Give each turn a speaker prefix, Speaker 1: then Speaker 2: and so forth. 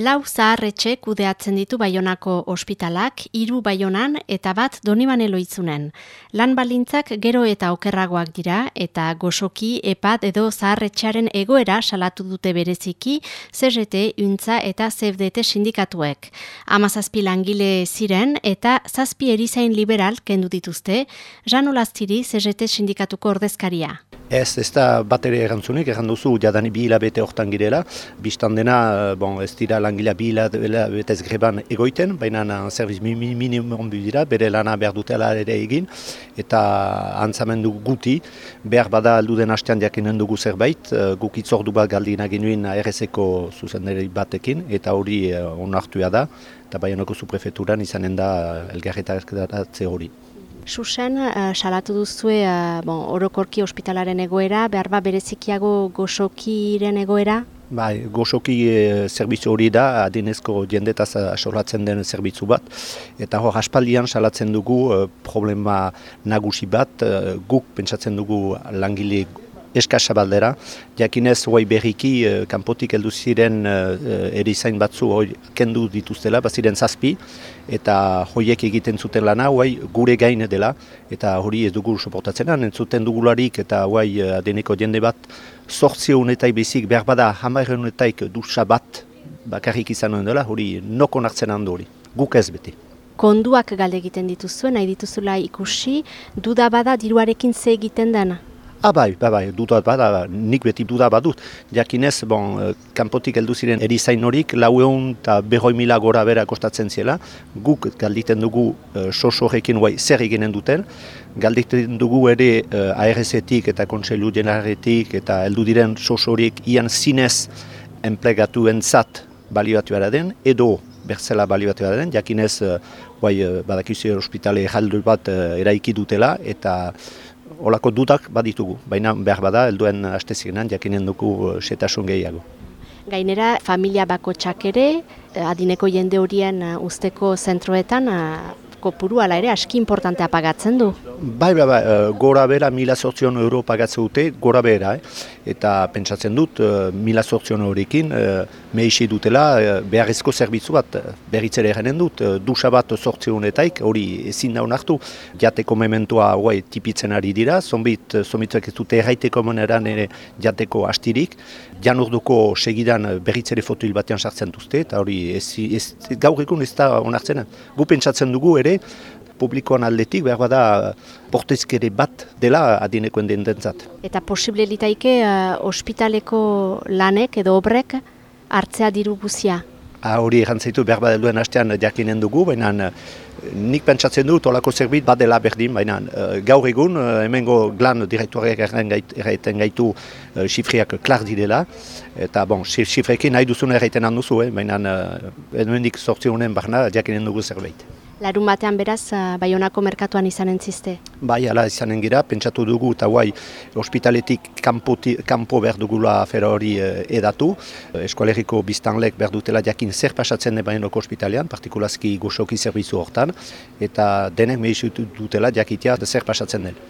Speaker 1: Lau zaharretxe kudeatzen ditu Baionako ospitalak, hiru Baionan eta bat Donibane loitzunen. Lan balintzak gero eta okerragoak dira eta gosoki epat edo zaharretxearen egoera salatu dute bereziki CGT, UNTZA eta CFDT sindikatuek. Amazazpi langile ziren eta zazpi erizain liberal kendu dituzte, Jan Olaztiri CGT sindikatuko ordezkaria.
Speaker 2: Ez, ez da bat ere erantzunik, erran duzu jadani bi hilabete hortan girela, biztan dena, eh, bon, ez dira langila bi hilabete ez greban egoiten, baina zerbiz minimum dira, bere lana behar dutela ere egin, eta antzamendu guti, behar bada alduden hastean diakinen dugu zerbait, eh, guk itzordu bat galdina genuin ARS-eko zuzenderi batekin, eta hori eh, onartua da, eta baionako zu prefeturan izanen da elgarretaratze hori.
Speaker 1: Susen, uh, salatu duzue uh, bon, orokorki ospitalaren egoera, behar ba berezikiago goxokiren egoera?
Speaker 2: Bai, goxoki e, zerbitzu hori da, adinezko jendetaz asolatzen den zerbitzu bat. Eta hor, aspaldian salatzen dugu problema nagusi bat, guk pentsatzen dugu langile eskasa baldera. Jakinez, hoi berriki, uh, kanpotik heldu ziren uh, erizain batzu hoi kendu dituztela, baziren zazpi, eta hoiek egiten zuten lana, hoi gure gain dela, eta hori ez dugu soportatzen, entzuten dugularik, eta hoi adeneko jende bat, sortzio honetai bezik, behar bada hamar honetaik dusa bat, bakarrik izan dela, hori noko nartzen handu hori, guk ez beti.
Speaker 1: Konduak galde egiten dituzuen, nahi dituzula ikusi, duda bada diruarekin ze egiten dena?
Speaker 2: Ah, bai, bai, bai, duda bada, nik beti duda badut. Jakinez, bon, eh, kanpotik heldu ziren erizain horik, lau egun eta behoi mila gora bera kostatzen ziela. Guk galditen dugu uh, soso horrekin guai zer eginen duten. Galditen dugu ere uh, eh, ARS-etik eta Kontseilu Generaretik eta heldu diren soso horiek ian zinez enplegatu entzat balioatu den, edo bertzela balioatu den, jakinez, guai, badakizu ospitale jaldu bat eraiki dutela, eta olako dudak baditugu, baina behar bada, helduen astezigenan jakinen dugu eh, setasun gehiago.
Speaker 1: Gainera, familia bako txakere, eh, adineko jende horien eh, usteko zentroetan, kopuru ala ere aski importantea pagatzen du.
Speaker 2: Bai, bai, bai, gora bera mila sortzion euro pagatzen dute, gora bera, eh? eta pentsatzen dut mila sortzion euroekin mehisi dutela beharrezko zerbitzu bat berritzere egenen dut, dusa bat sortzionetaik, hori ezin daun hartu, jateko mementoa guai tipitzen ari dira, zonbit, zonbitzak ez dute erraiteko moneran ere jateko astirik, jan urduko segidan berritzere fotoil batean sartzen duzte, eta hori ez, ez, gaur egun ez da onartzen. Gu pentsatzen dugu ere, publikoan aldetik behar bada portezkere bat dela adinekoen den dentzat.
Speaker 1: Eta posible litaike uh, ospitaleko lanek edo obrek hartzea diru guzia?
Speaker 2: Ah, hori erantzaitu behar badeluen hastean jakinen dugu, baina eh, nik pentsatzen dut olako zerbit badela berdin, baina uh, gaur egun hemengo glan direktuariak erraiten gaitu xifriak klar direla, eta bon, xifrekin nahi duzun erraiten handuzu, eh, baina enuendik sortzionen barna jakinen dugu zerbait.
Speaker 1: Larun batean beraz, uh, Baionako merkatuan izanen ziste?
Speaker 2: Bai, ala izanen gira, pentsatu dugu eta guai ospitaletik kanpo, behar dugula afera hori uh, edatu. Eskualeriko biztanlek behar dutela jakin zer pasatzen den Baionako ospitalean, partikulazki goxoki zerbizu hortan, eta denek mehizu dutela jakitea zer pasatzen den.